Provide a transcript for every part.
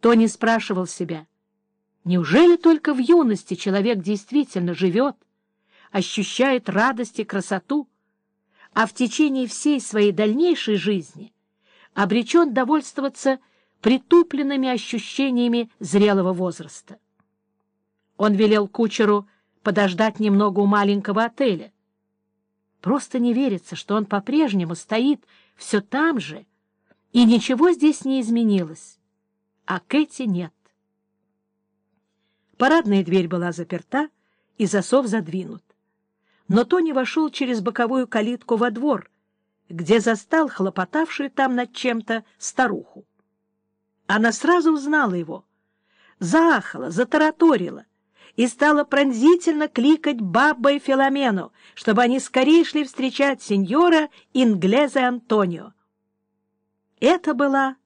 Тони спрашивал себя, неужели только в юности человек действительно живет, ощущает радость и красоту, а в течение всей своей дальнейшей жизни обречен довольствоваться притупленными ощущениями зрелого возраста. Он велел кучеру подождать немного у маленького отеля. Просто не верится, что он по-прежнему стоит все там же, и ничего здесь не изменилось, а Кэти нет. Парадная дверь была заперта, и засов задвинут. Но Тони вошел через боковую калитку во двор, где застал хлопотавшую там над чем-то старуху. Она сразу узнала его, заахала, затараторила и стала пронзительно кликать Баббо и Филомену, чтобы они скорее шли встречать сеньора Инглезе Антонио. Это была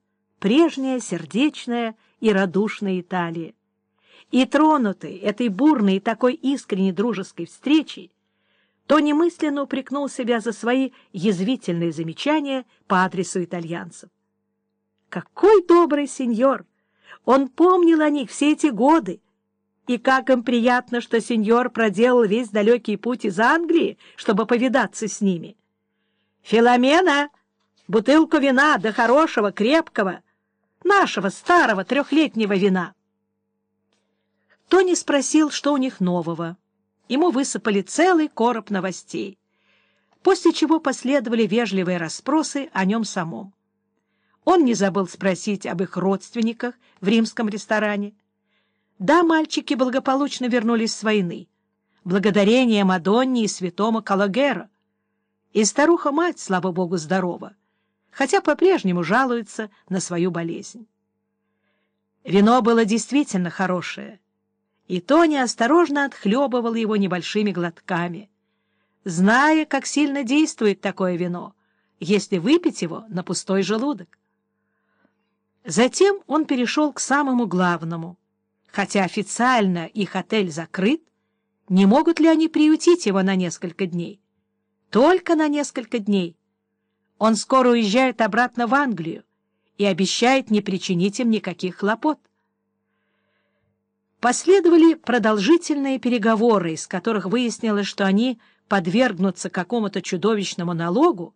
прежняя сердечная и радушная Италия. И тронутый этой бурной и такой искренней дружеской встречей, Тони мысленно упрекнул себя за свои язвительные замечания по адресу итальянцев. Какой добрый сеньор! Он помнил о них все эти годы. И как им приятно, что сеньор проделал весь далекий путь из Англии, чтобы повидаться с ними. «Филомена! Бутылку вина, да хорошего, крепкого, нашего старого трехлетнего вина!» Тони спросил, что у них нового. Ему высыпали целый короб новостей, после чего последовали вежливые расспросы о нем самом. Он не забыл спросить об их родственниках в римском ресторане. Да, мальчики благополучно вернулись с войны, благодарение Мадонне и святому Калагера. И старуха-мать, слава богу, здорова, хотя по-прежнему жалуется на свою болезнь. Вино было действительно хорошее — и Тони осторожно отхлебывал его небольшими глотками, зная, как сильно действует такое вино, если выпить его на пустой желудок. Затем он перешел к самому главному. Хотя официально их отель закрыт, не могут ли они приютить его на несколько дней? Только на несколько дней. Он скоро уезжает обратно в Англию и обещает не причинить им никаких хлопот. Последовали продолжительные переговоры, из которых выяснилось, что они подвергнутся какому-то чудовищному налогу,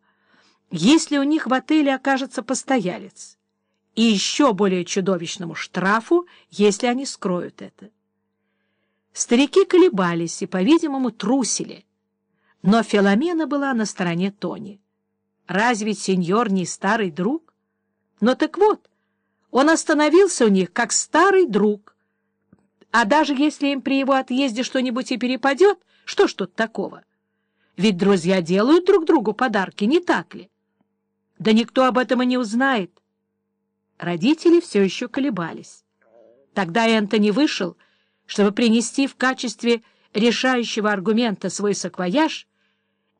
если у них в отеле окажется постоялец, и еще более чудовищному штрафу, если они скроют это. Старики колебались и, по-видимому, трусили, но Филомена была на стороне Тони. Разве сеньор не старый друг? Но так вот, он остановился у них как старый друг — а даже если им при его отъезде что-нибудь и перепадет, что ж тут такого? Ведь друзья делают друг другу подарки, не так ли? Да никто об этом и не узнает. Родители все еще колебались. Тогда Энтони вышел, чтобы принести в качестве решающего аргумента свой саквояж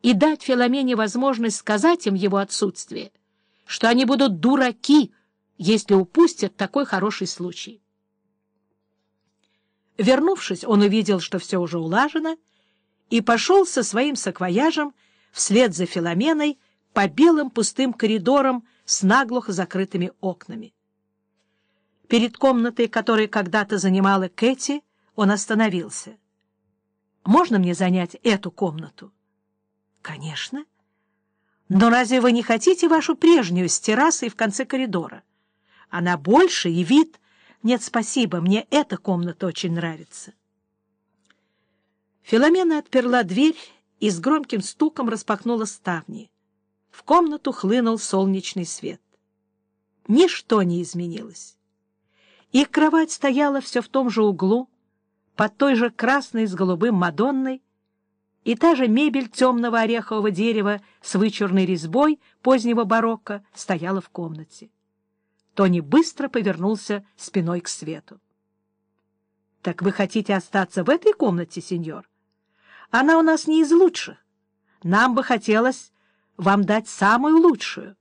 и дать Филомене возможность сказать им его отсутствие, что они будут дураки, если упустят такой хороший случай. Вернувшись, он увидел, что все уже улажено, и пошел со своим саквояжем вслед за Филоменой по белым пустым коридорам с наглухо закрытыми окнами. Перед комнатой, которую когда-то занимала Кэти, он остановился. «Можно мне занять эту комнату?» «Конечно. Но разве вы не хотите вашу прежнюю с террасой в конце коридора? Она больше и вид...» «Нет, спасибо, мне эта комната очень нравится». Филомена отперла дверь и с громким стуком распахнула ставни. В комнату хлынул солнечный свет. Ничто не изменилось. Их кровать стояла все в том же углу, под той же красной с голубым Мадонной, и та же мебель темного орехового дерева с вычурной резьбой позднего барокко стояла в комнате. Тони быстро повернулся спиной к свету. — Так вы хотите остаться в этой комнате, сеньор? Она у нас не из лучших. Нам бы хотелось вам дать самую лучшую.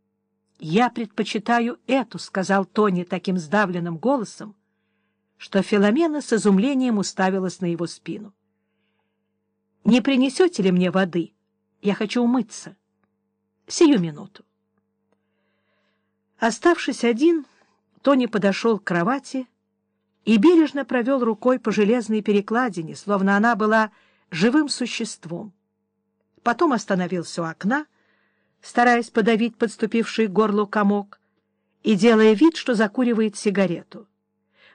— Я предпочитаю эту, — сказал Тони таким сдавленным голосом, что Филомена с изумлением уставилась на его спину. — Не принесете ли мне воды? Я хочу умыться. Сию минуту. Оставшись один, Тони подошел к кровати и бережно провел рукой по железной перекладине, словно она была живым существом. Потом остановился у окна, стараясь подавить подступивший к горлу комок и делая вид, что закуривает сигарету,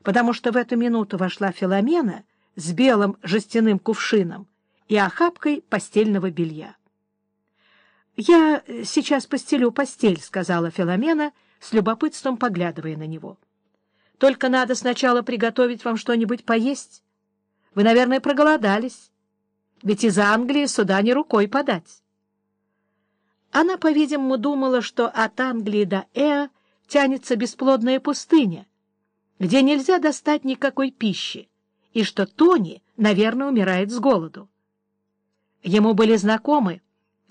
потому что в эту минуту вошла Филомена с белым жестяным кувшином и охапкой постельного белья. — Я сейчас постелю постель, — сказала Филомена, с любопытством поглядывая на него. — Только надо сначала приготовить вам что-нибудь поесть. Вы, наверное, проголодались. Ведь из Англии сюда не рукой подать. Она, по-видимому, думала, что от Англии до Эа тянется бесплодная пустыня, где нельзя достать никакой пищи, и что Тони, наверное, умирает с голоду. Ему были знакомы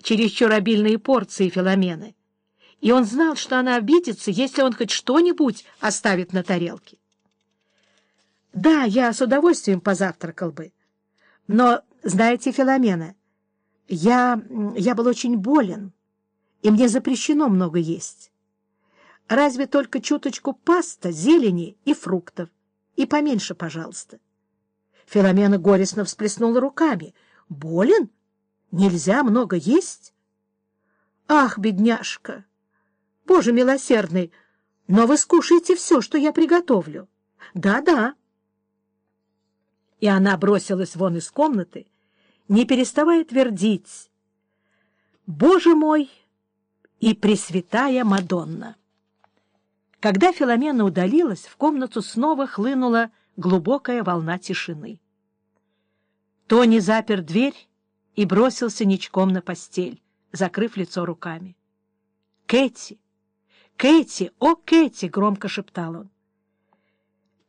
чересчур обильные порции Филомены, и он знал, что она обидится, если он хоть что-нибудь оставит на тарелке. Да, я с удовольствием позавтракал бы, но, знаете, Филомена, я, я был очень болен, и мне запрещено много есть. Разве только чуточку паста, зелени и фруктов. И поменьше, пожалуйста. Филомена горестно всплеснула руками. — Болен? Нельзя много есть? — Ах, бедняжка! Боже милосердный! Но вы скушаете все, что я приготовлю. Да-да. И она бросилась вон из комнаты, не переставая твердить. «Боже мой и Пресвятая Мадонна!» Когда Филомена удалилась, в комнату снова хлынула глубокая волна тишины. Тони запер дверь и бросился ничком на постель, закрыв лицо руками. «Кэти! Кэти! О, Кэти!» — громко шептал он.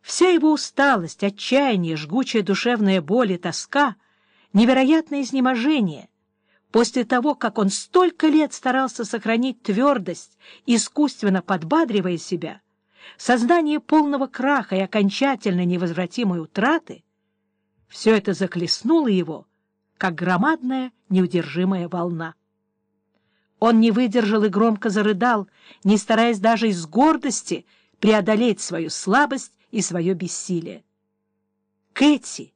Вся его усталость, отчаяние, жгучая душевная боль и тоска, невероятное изнеможение — После того, как он столько лет старался сохранить твердость, искусственно подбадривая себя, создание полного краха и окончательно невозвратимой утраты, все это захлестнуло его, как громадная неудержимая волна. Он не выдержал и громко зарыдал, не стараясь даже из гордости преодолеть свою слабость и свое бессилие. Кэти!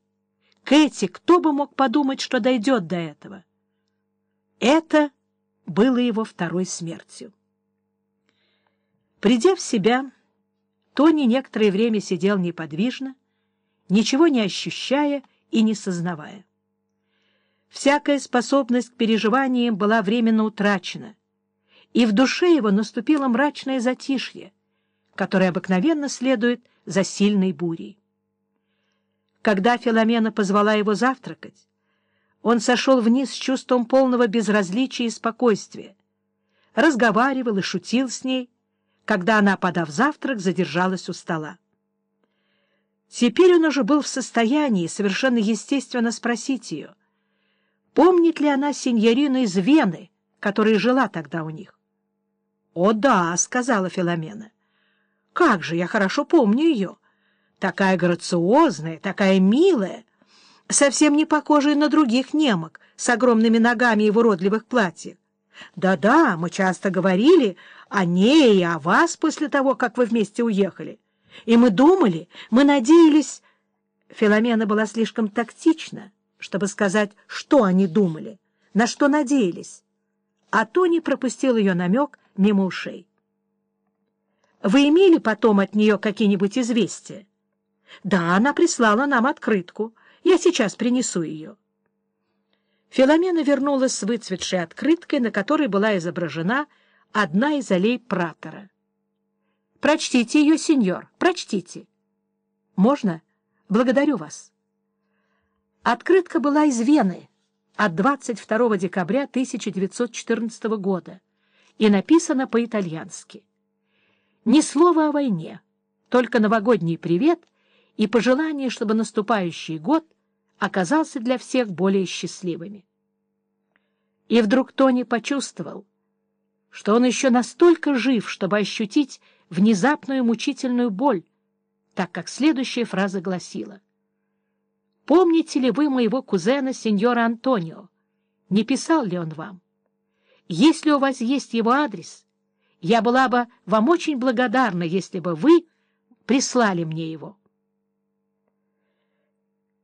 Кэти! Кто бы мог подумать, что дойдет до этого? Это было его второй смертью. Придя в себя, Тони некоторое время сидел неподвижно, ничего не ощущая и не сознавая. Всякая способность к переживаниям была временно утрачена, и в душе его наступило мрачное затишье, которое обыкновенно следует за сильной бурей. Когда Филомена позвала его завтракать, он сошел вниз с чувством полного безразличия и спокойствия, разговаривал и шутил с ней, когда она, подав завтрак, задержалась у стола. Теперь он уже был в состоянии совершенно естественно спросить ее, помнит ли она сеньорину из Вены, которая жила тогда у них. — О, да, — сказала Филомена. — Как же, я хорошо помню ее. Такая грациозная, такая милая совсем не похожие на других немок с огромными ногами и в уродливых платьях. Да-да, мы часто говорили о ней и о вас после того, как вы вместе уехали. И мы думали, мы надеялись... Филомена была слишком тактична, чтобы сказать, что они думали, на что надеялись. А Тони пропустил ее намек мимо ушей. «Вы имели потом от нее какие-нибудь известия?» «Да, она прислала нам открытку». Я сейчас принесу ее. Филомена вернулась с выцветшей открыткой, на которой была изображена одна из аллей Пратора. — Прочтите ее, сеньор, прочтите. — Можно? Благодарю вас. Открытка была из Вены от 22 декабря 1914 года и написана по-итальянски. Ни слова о войне, только новогодний привет и пожелание, чтобы наступающий год оказался для всех более счастливыми. И вдруг Тони почувствовал, что он еще настолько жив, чтобы ощутить внезапную мучительную боль, так как следующая фраза гласила «Помните ли вы моего кузена, сеньора Антонио? Не писал ли он вам? Если у вас есть его адрес, я была бы вам очень благодарна, если бы вы прислали мне его.